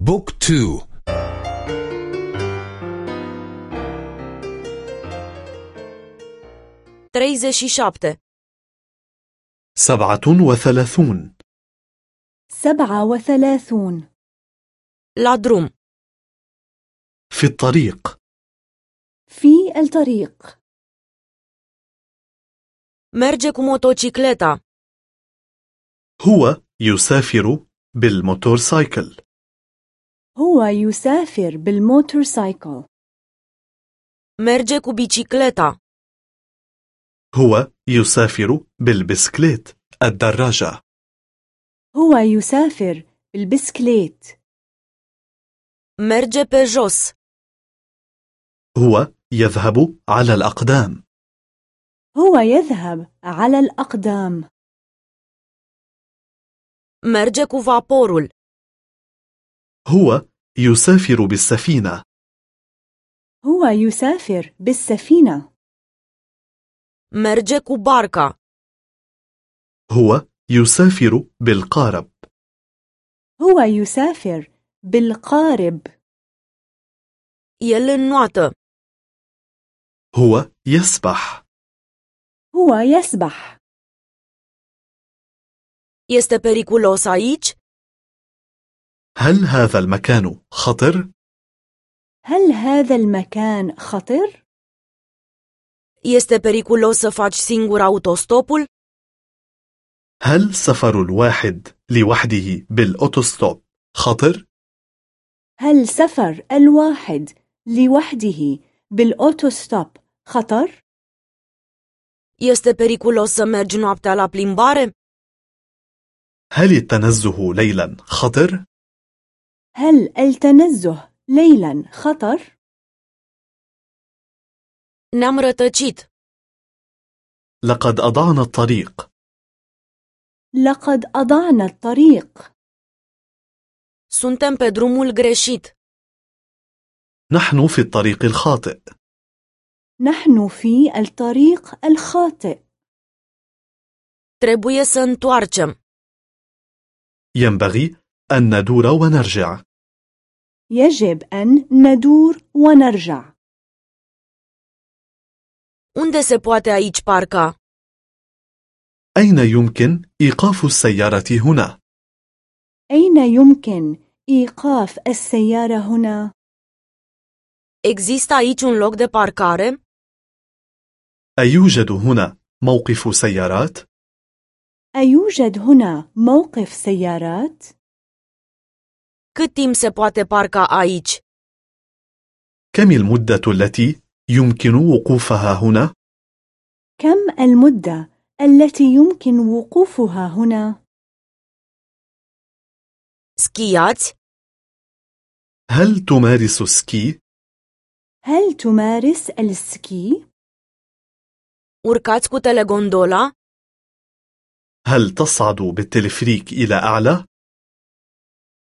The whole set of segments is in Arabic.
بوك تو. și șapte سبعة وثلاثون. سبعة وثلاثون. drum. في الطريق. في الطريق. cu motocicleta. هو يسافر بالموتورسايكل. هو يسافر بالموتورسايكل Merge cu bicicleta. هو يسافر بالبسكليت الدراجة هو يسافر بالبسكليت Merge pe jos. هو يذهب على الأقدام هو يذهب على الأقدام Merge cu vaporul. هو يسافر بالسفينة هو يسافر بالسفينة cu barca. هو يسافر بالقارب هو يسافر بالقارب El înnoată. هو يسبح هو يسبح Este periculos aici? هل هذا المكان خطر؟ هل هذا المكان خطر؟ Este periculos să faci singur autostopul? هل سفر الواحد لوحده بالأوتوستوب خطر؟ هل سفر الواحد لوحده بالأوتوستوب خطر؟ Este periculos să mergi noaptea la plimbare? هل التنزه ليلا خطر؟ هل التنزه ليلا خطر؟ Ne-am rătăcit. لقد أضعنا الطريق لقد أضعنا الطريق Suntem pe drumul greșit. نحن في الطريق الخاطئ نحن في الطريق الخاطئ Trebuie să întoarcem. ينبغي أن ندور ونرجع يجب أن ندور ونرجع Unde se poate aici parca? أين يمكن إيقاف السيارة هنا؟ أين يمكن إيقاف السيارة هنا؟ Există aici un loc de parcare? أيوجد هنا موقف سيارات؟ أيوجد هنا موقف سيارات؟ Cât timp se poate parca aici? كم المدة التي يمكن وقوفها هنا؟ كم المدة التي يمكن وقوفها هنا؟ Schiați? هل تمارس سكي؟ هل تمارس السكي؟ Urcați cu telegondola? هل تصعد بالتلفريك إلى أعلى؟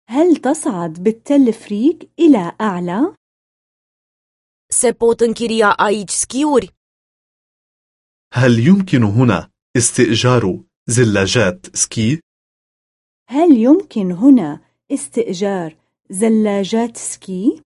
هل تصعد بالتلفريك إلى أعلى؟ Se pot închiria aici schiuri? هل يمكن هنا استئجار زلاجات سكي؟ هل يمكن هنا استئجار زلاجات سكي؟